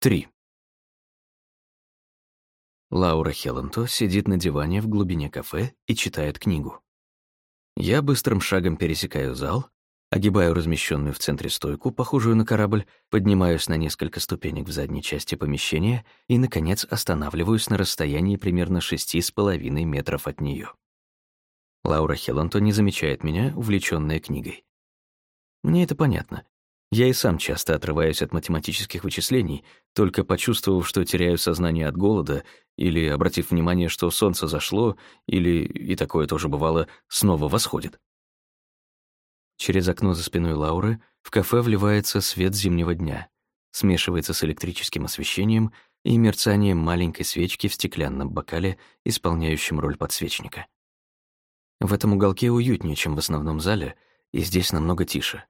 3. Лаура Хелланто сидит на диване в глубине кафе и читает книгу. Я быстрым шагом пересекаю зал, огибаю размещенную в центре стойку, похожую на корабль, поднимаюсь на несколько ступенек в задней части помещения и, наконец, останавливаюсь на расстоянии примерно шести с половиной метров от нее. Лаура Хелланто не замечает меня, увлечённая книгой. Мне это понятно. Я и сам часто отрываюсь от математических вычислений, только почувствовав, что теряю сознание от голода, или обратив внимание, что солнце зашло, или, и такое тоже бывало, снова восходит. Через окно за спиной Лауры в кафе вливается свет зимнего дня, смешивается с электрическим освещением и мерцанием маленькой свечки в стеклянном бокале, исполняющем роль подсвечника. В этом уголке уютнее, чем в основном зале, и здесь намного тише.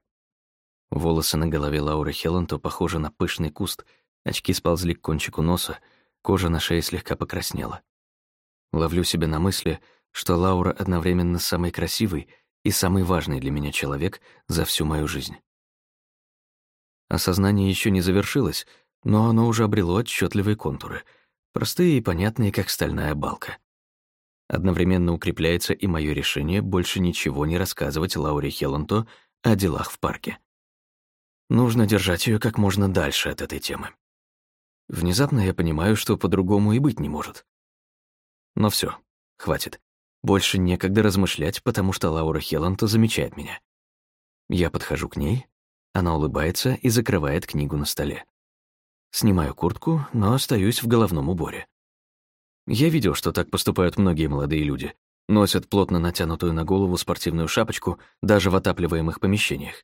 Волосы на голове Лауры Хелланто похожи на пышный куст, очки сползли к кончику носа, кожа на шее слегка покраснела. Ловлю себя на мысли, что Лаура одновременно самый красивый и самый важный для меня человек за всю мою жизнь. Осознание еще не завершилось, но оно уже обрело отчетливые контуры, простые и понятные, как стальная балка. Одновременно укрепляется и мое решение больше ничего не рассказывать Лауре Хелланто о делах в парке. Нужно держать ее как можно дальше от этой темы. Внезапно я понимаю, что по-другому и быть не может. Но все, хватит. Больше некогда размышлять, потому что Лаура Хелланто замечает меня. Я подхожу к ней, она улыбается и закрывает книгу на столе. Снимаю куртку, но остаюсь в головном уборе. Я видел, что так поступают многие молодые люди. Носят плотно натянутую на голову спортивную шапочку даже в отапливаемых помещениях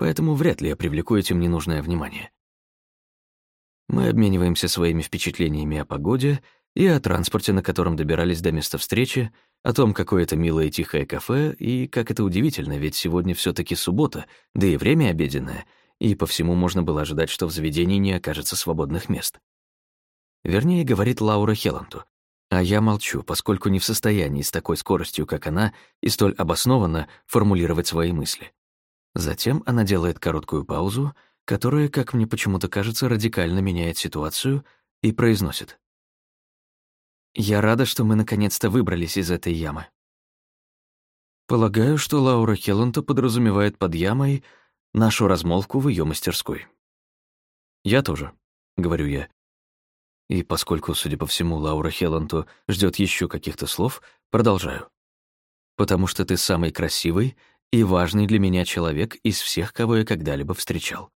поэтому вряд ли я привлеку этим ненужное внимание. Мы обмениваемся своими впечатлениями о погоде и о транспорте, на котором добирались до места встречи, о том, какое это милое и тихое кафе, и как это удивительно, ведь сегодня все таки суббота, да и время обеденное, и по всему можно было ожидать, что в заведении не окажется свободных мест. Вернее, говорит Лаура Хелланту, а я молчу, поскольку не в состоянии с такой скоростью, как она, и столь обоснованно формулировать свои мысли. Затем она делает короткую паузу, которая, как мне почему-то кажется, радикально меняет ситуацию, и произносит. «Я рада, что мы наконец-то выбрались из этой ямы». Полагаю, что Лаура Хелланта подразумевает под ямой нашу размолвку в ее мастерской. «Я тоже», — говорю я. И поскольку, судя по всему, Лаура Хелланту ждет еще каких-то слов, продолжаю. «Потому что ты самый красивый и важный для меня человек из всех, кого я когда-либо встречал.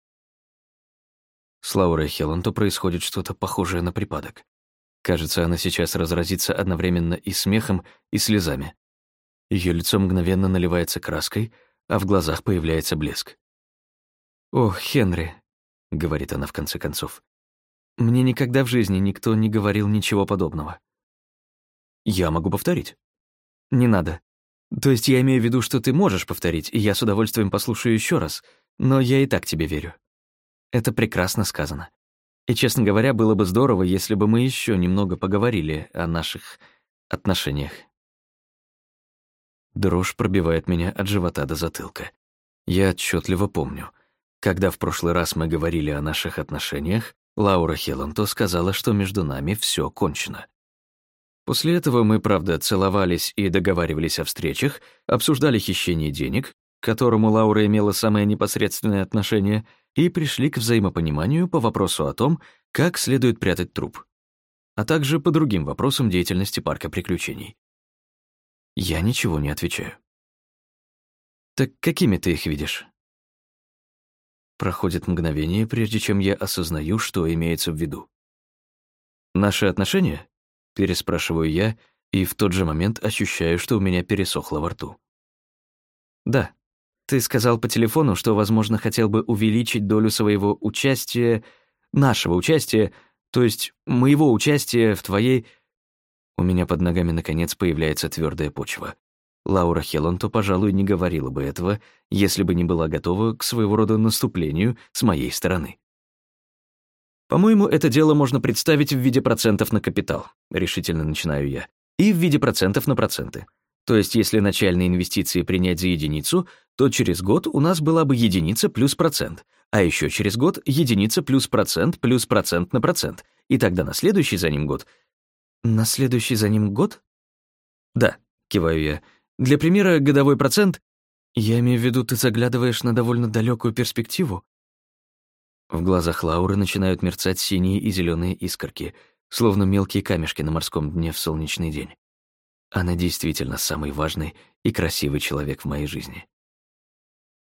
С Лаурой Хелланто происходит что-то похожее на припадок. Кажется, она сейчас разразится одновременно и смехом, и слезами. Ее лицо мгновенно наливается краской, а в глазах появляется блеск. «Ох, Хенри», — говорит она в конце концов, — «мне никогда в жизни никто не говорил ничего подобного». «Я могу повторить». «Не надо. То есть я имею в виду, что ты можешь повторить, и я с удовольствием послушаю еще раз, но я и так тебе верю. Это прекрасно сказано. И, честно говоря, было бы здорово, если бы мы еще немного поговорили о наших отношениях. Дрожь пробивает меня от живота до затылка. Я отчетливо помню. Когда в прошлый раз мы говорили о наших отношениях, Лаура Хелланто сказала, что между нами все кончено. После этого мы, правда, целовались и договаривались о встречах, обсуждали хищение денег, к которому Лаура имела самое непосредственное отношение, и пришли к взаимопониманию по вопросу о том, как следует прятать труп, а также по другим вопросам деятельности парка приключений. Я ничего не отвечаю. «Так какими ты их видишь?» Проходит мгновение, прежде чем я осознаю, что имеется в виду. «Наши отношения?» Переспрашиваю я, и в тот же момент ощущаю, что у меня пересохло во рту. «Да. Ты сказал по телефону, что, возможно, хотел бы увеличить долю своего участия, нашего участия, то есть моего участия в твоей...» У меня под ногами, наконец, появляется твердая почва. Лаура Хелланто, пожалуй, не говорила бы этого, если бы не была готова к своего рода наступлению с моей стороны. По-моему, это дело можно представить в виде процентов на капитал, решительно начинаю я, и в виде процентов на проценты. То есть если начальные инвестиции принять за единицу, то через год у нас была бы единица плюс процент, а еще через год единица плюс процент плюс процент на процент, и тогда на следующий за ним год... На следующий за ним год? Да, киваю я. Для примера, годовой процент... Я имею в виду, ты заглядываешь на довольно далекую перспективу. В глазах Лауры начинают мерцать синие и зеленые искорки, словно мелкие камешки на морском дне в солнечный день. Она действительно самый важный и красивый человек в моей жизни.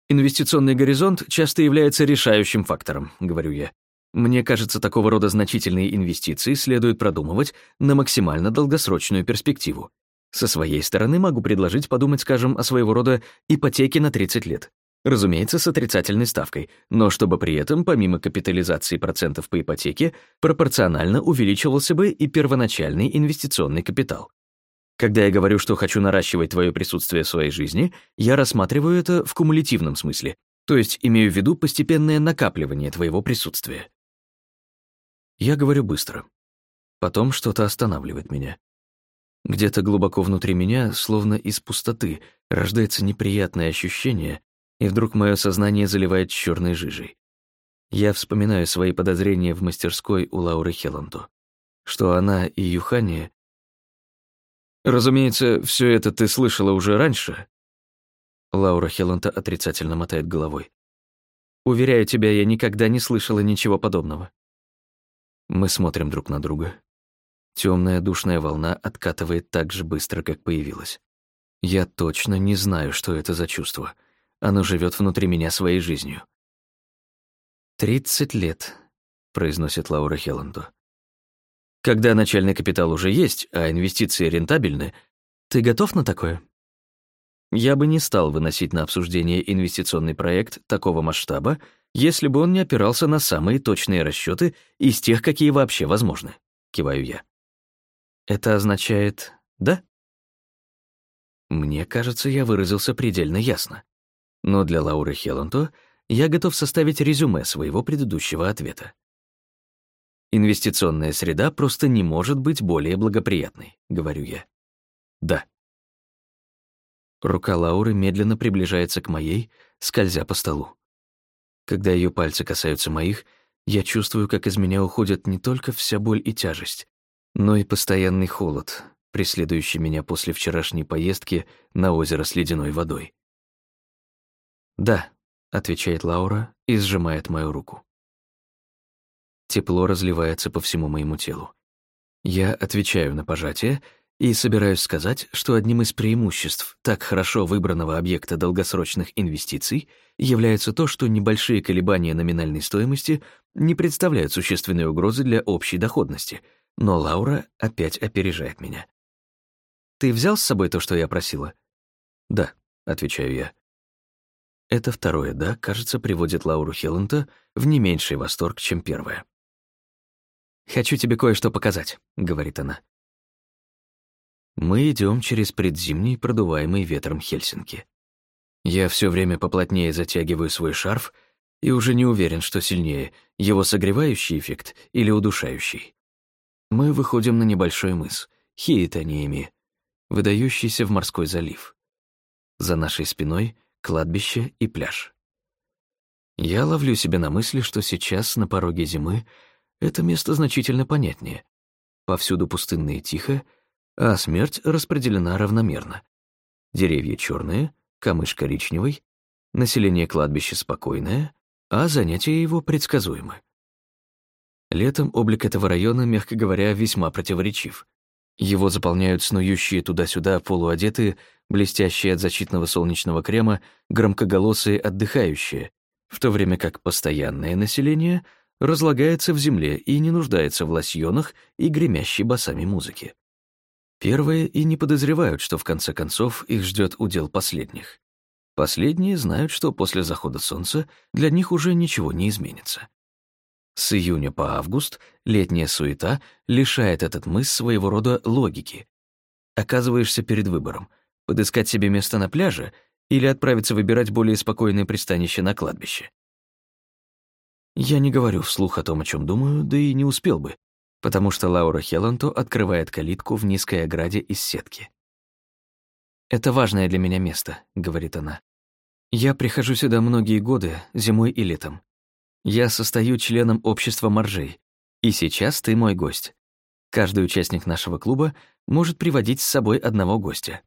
«Инвестиционный горизонт часто является решающим фактором», — говорю я. «Мне кажется, такого рода значительные инвестиции следует продумывать на максимально долгосрочную перспективу. Со своей стороны могу предложить подумать, скажем, о своего рода ипотеке на 30 лет. Разумеется, с отрицательной ставкой, но чтобы при этом, помимо капитализации процентов по ипотеке, пропорционально увеличивался бы и первоначальный инвестиционный капитал. Когда я говорю, что хочу наращивать твое присутствие в своей жизни, я рассматриваю это в кумулятивном смысле, то есть имею в виду постепенное накапливание твоего присутствия. Я говорю быстро. Потом что-то останавливает меня. Где-то глубоко внутри меня, словно из пустоты, рождается неприятное ощущение, и вдруг мое сознание заливает черной жижей. Я вспоминаю свои подозрения в мастерской у Лауры Хелланду, что она и Юхани Разумеется, все это ты слышала уже раньше. Лаура Хелланта отрицательно мотает головой. Уверяю тебя, я никогда не слышала ничего подобного. Мы смотрим друг на друга. Темная душная волна откатывает так же быстро, как появилась. Я точно не знаю, что это за чувство. Оно живет внутри меня своей жизнью. «Тридцать лет», — произносит Лаура Хелланду. Когда начальный капитал уже есть, а инвестиции рентабельны, ты готов на такое? Я бы не стал выносить на обсуждение инвестиционный проект такого масштаба, если бы он не опирался на самые точные расчеты из тех, какие вообще возможны, киваю я. Это означает «да»? Мне кажется, я выразился предельно ясно. Но для Лауры Хелланто я готов составить резюме своего предыдущего ответа. Инвестиционная среда просто не может быть более благоприятной, говорю я. Да. Рука Лауры медленно приближается к моей, скользя по столу. Когда ее пальцы касаются моих, я чувствую, как из меня уходит не только вся боль и тяжесть, но и постоянный холод, преследующий меня после вчерашней поездки на озеро с ледяной водой. «Да», — отвечает Лаура и сжимает мою руку. Тепло разливается по всему моему телу. Я отвечаю на пожатие и собираюсь сказать, что одним из преимуществ так хорошо выбранного объекта долгосрочных инвестиций является то, что небольшие колебания номинальной стоимости не представляют существенной угрозы для общей доходности, но Лаура опять опережает меня. «Ты взял с собой то, что я просила?» «Да», — отвечаю я. Это второе «да», кажется, приводит Лауру Хелланта в не меньший восторг, чем первое. «Хочу тебе кое-что показать», — говорит она. Мы идем через предзимний, продуваемый ветром Хельсинки. Я все время поплотнее затягиваю свой шарф и уже не уверен, что сильнее, его согревающий эффект или удушающий. Мы выходим на небольшой мыс, Хиетаниеми, выдающийся в морской залив. За нашей спиной — кладбище и пляж. Я ловлю себя на мысли, что сейчас, на пороге зимы, это место значительно понятнее. Повсюду пустынно и тихо, а смерть распределена равномерно. Деревья черные, камыш коричневый, население кладбища спокойное, а занятия его предсказуемы. Летом облик этого района, мягко говоря, весьма противоречив. Его заполняют снующие туда-сюда полуодетые, блестящие от защитного солнечного крема, громкоголосые отдыхающие, в то время как постоянное население разлагается в земле и не нуждается в лосьонах и гремящей басами музыки. Первые и не подозревают, что в конце концов их ждет удел последних. Последние знают, что после захода солнца для них уже ничего не изменится. С июня по август летняя суета лишает этот мыс своего рода логики. Оказываешься перед выбором — подыскать себе место на пляже или отправиться выбирать более спокойное пристанище на кладбище. Я не говорю вслух о том, о чем думаю, да и не успел бы, потому что Лаура Хелланто открывает калитку в низкой ограде из сетки. «Это важное для меня место», — говорит она. «Я прихожу сюда многие годы, зимой и летом. Я состою членом общества моржей, и сейчас ты мой гость. Каждый участник нашего клуба может приводить с собой одного гостя.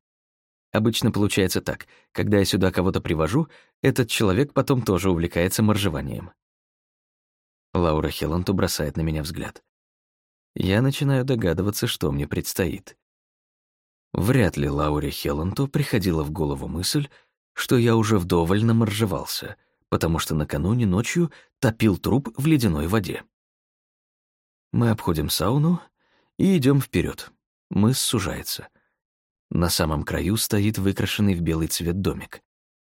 Обычно получается так. Когда я сюда кого-то привожу, этот человек потом тоже увлекается моржеванием. Лаура Хелланту бросает на меня взгляд. Я начинаю догадываться, что мне предстоит. Вряд ли Лауре Хелланту приходила в голову мысль, что я уже вдоволь наморжевался, потому что накануне ночью топил труп в ледяной воде. Мы обходим сауну и идем вперед. Мыс сужается — на самом краю стоит выкрашенный в белый цвет домик.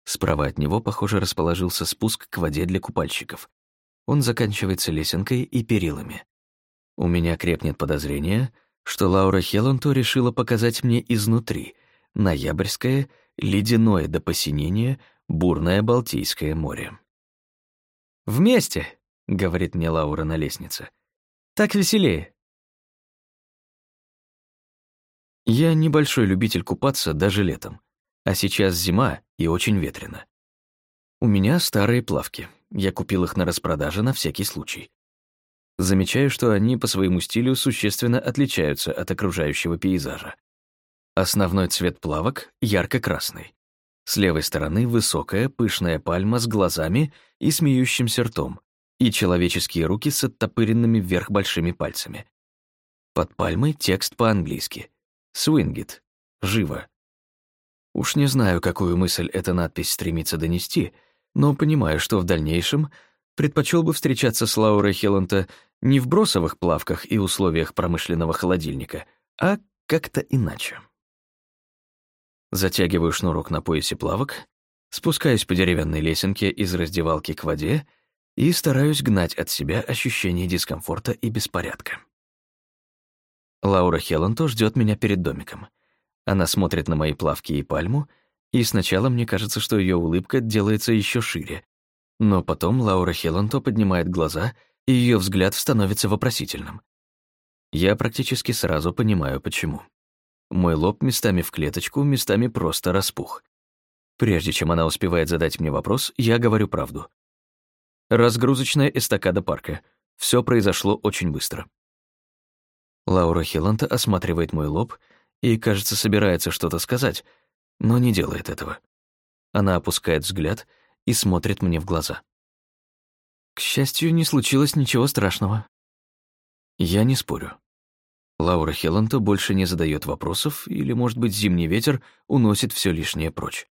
Справа от него, похоже, расположился спуск к воде для купальщиков. Он заканчивается лесенкой и перилами. У меня крепнет подозрение, что Лаура Хелланту решила показать мне изнутри ноябрьское, ледяное до посинения, бурное Балтийское море. «Вместе!» — говорит мне Лаура на лестнице. «Так веселее!» Я небольшой любитель купаться даже летом, а сейчас зима и очень ветрено. У меня старые плавки, я купил их на распродаже на всякий случай. Замечаю, что они по своему стилю существенно отличаются от окружающего пейзажа. Основной цвет плавок — ярко-красный. С левой стороны высокая, пышная пальма с глазами и смеющимся ртом, и человеческие руки с оттопыренными вверх большими пальцами. Под пальмой текст по-английски. Свингит. Живо. Уж не знаю, какую мысль эта надпись стремится донести, но понимаю, что в дальнейшем предпочел бы встречаться с Лаурой Хелланта не в бросовых плавках и условиях промышленного холодильника, а как-то иначе. Затягиваю шнурок на поясе плавок, спускаюсь по деревянной лесенке из раздевалки к воде и стараюсь гнать от себя ощущение дискомфорта и беспорядка. Лаура Хелланто ждет меня перед домиком. Она смотрит на мои плавки и пальму, и сначала мне кажется, что ее улыбка делается еще шире. Но потом Лаура Хелланто поднимает глаза, и ее взгляд становится вопросительным. Я практически сразу понимаю, почему. Мой лоб местами в клеточку, местами просто распух. Прежде чем она успевает задать мне вопрос, я говорю правду. Разгрузочная эстакада парка. Все произошло очень быстро. Лаура Хиланта осматривает мой лоб и, кажется, собирается что-то сказать, но не делает этого. Она опускает взгляд и смотрит мне в глаза. К счастью, не случилось ничего страшного. Я не спорю. Лаура Хелланта больше не задает вопросов, или, может быть, зимний ветер уносит все лишнее прочь.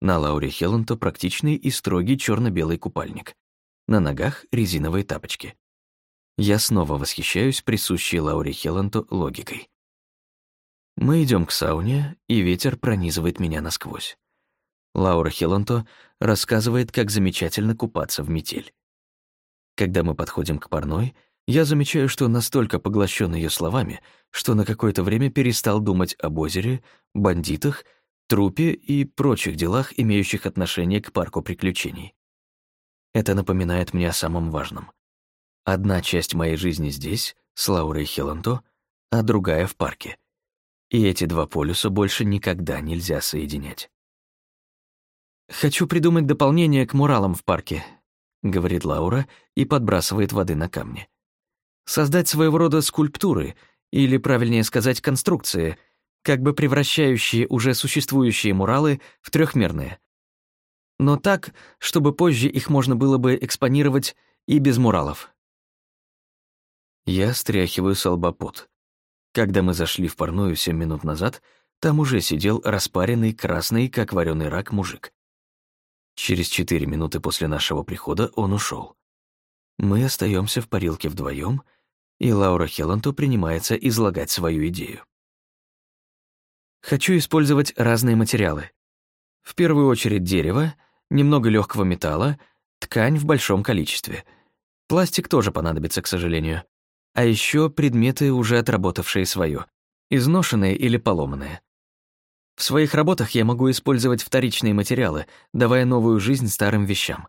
На Лауре Хелланта практичный и строгий черно белый купальник. На ногах резиновые тапочки. Я снова восхищаюсь присущей Лауре Хелланту логикой. Мы идем к сауне, и ветер пронизывает меня насквозь. Лаура Хелланто рассказывает, как замечательно купаться в метель. Когда мы подходим к парной, я замечаю, что настолько поглощен ее словами, что на какое-то время перестал думать об озере, бандитах, трупе и прочих делах, имеющих отношение к парку приключений. Это напоминает мне о самом важном. Одна часть моей жизни здесь, с Лаурой Хелланто, а другая в парке. И эти два полюса больше никогда нельзя соединять. «Хочу придумать дополнение к муралам в парке», — говорит Лаура и подбрасывает воды на камни. «Создать своего рода скульптуры, или, правильнее сказать, конструкции, как бы превращающие уже существующие муралы в трехмерные. Но так, чтобы позже их можно было бы экспонировать и без муралов». Я стряхиваю с. Когда мы зашли в парную семь минут назад, там уже сидел распаренный, красный, как вареный рак, мужик. Через четыре минуты после нашего прихода он ушел. Мы остаемся в парилке вдвоем, и Лаура Хелланту принимается излагать свою идею. Хочу использовать разные материалы. В первую очередь дерево, немного легкого металла, ткань в большом количестве. Пластик тоже понадобится, к сожалению а еще предметы, уже отработавшие свое, изношенные или поломанные. В своих работах я могу использовать вторичные материалы, давая новую жизнь старым вещам.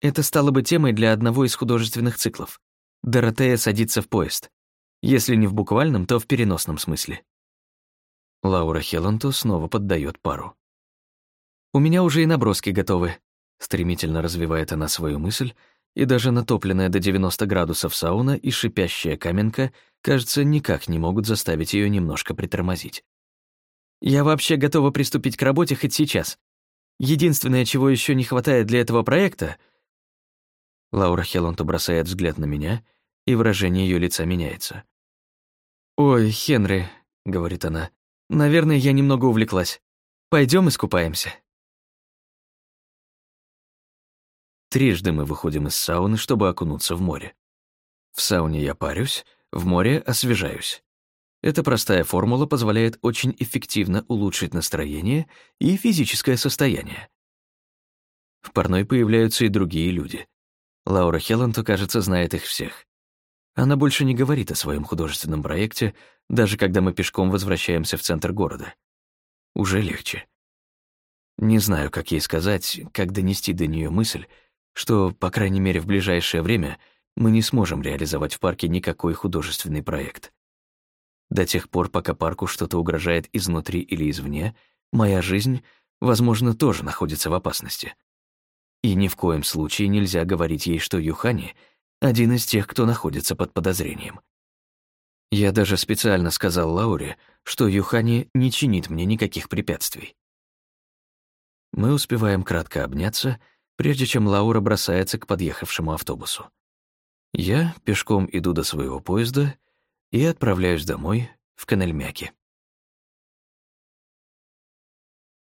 Это стало бы темой для одного из художественных циклов. Доротея садится в поезд. Если не в буквальном, то в переносном смысле. Лаура Хелланту снова поддает пару. «У меня уже и наброски готовы», — стремительно развивает она свою мысль, и даже натопленная до 90 градусов сауна и шипящая каменка, кажется, никак не могут заставить ее немножко притормозить. «Я вообще готова приступить к работе хоть сейчас. Единственное, чего еще не хватает для этого проекта...» Лаура Хелланту бросает взгляд на меня, и выражение ее лица меняется. «Ой, Хенри», — говорит она, — «наверное, я немного увлеклась. Пойдем искупаемся». Трижды мы выходим из сауны, чтобы окунуться в море. В сауне я парюсь, в море освежаюсь. Эта простая формула позволяет очень эффективно улучшить настроение и физическое состояние. В парной появляются и другие люди. Лаура Хелланто, кажется, знает их всех. Она больше не говорит о своем художественном проекте, даже когда мы пешком возвращаемся в центр города. Уже легче. Не знаю, как ей сказать, как донести до нее мысль, что, по крайней мере, в ближайшее время мы не сможем реализовать в парке никакой художественный проект. До тех пор, пока парку что-то угрожает изнутри или извне, моя жизнь, возможно, тоже находится в опасности. И ни в коем случае нельзя говорить ей, что Юхани — один из тех, кто находится под подозрением. Я даже специально сказал Лауре, что Юхани не чинит мне никаких препятствий. Мы успеваем кратко обняться, прежде чем Лаура бросается к подъехавшему автобусу. Я пешком иду до своего поезда и отправляюсь домой в Канельмяки.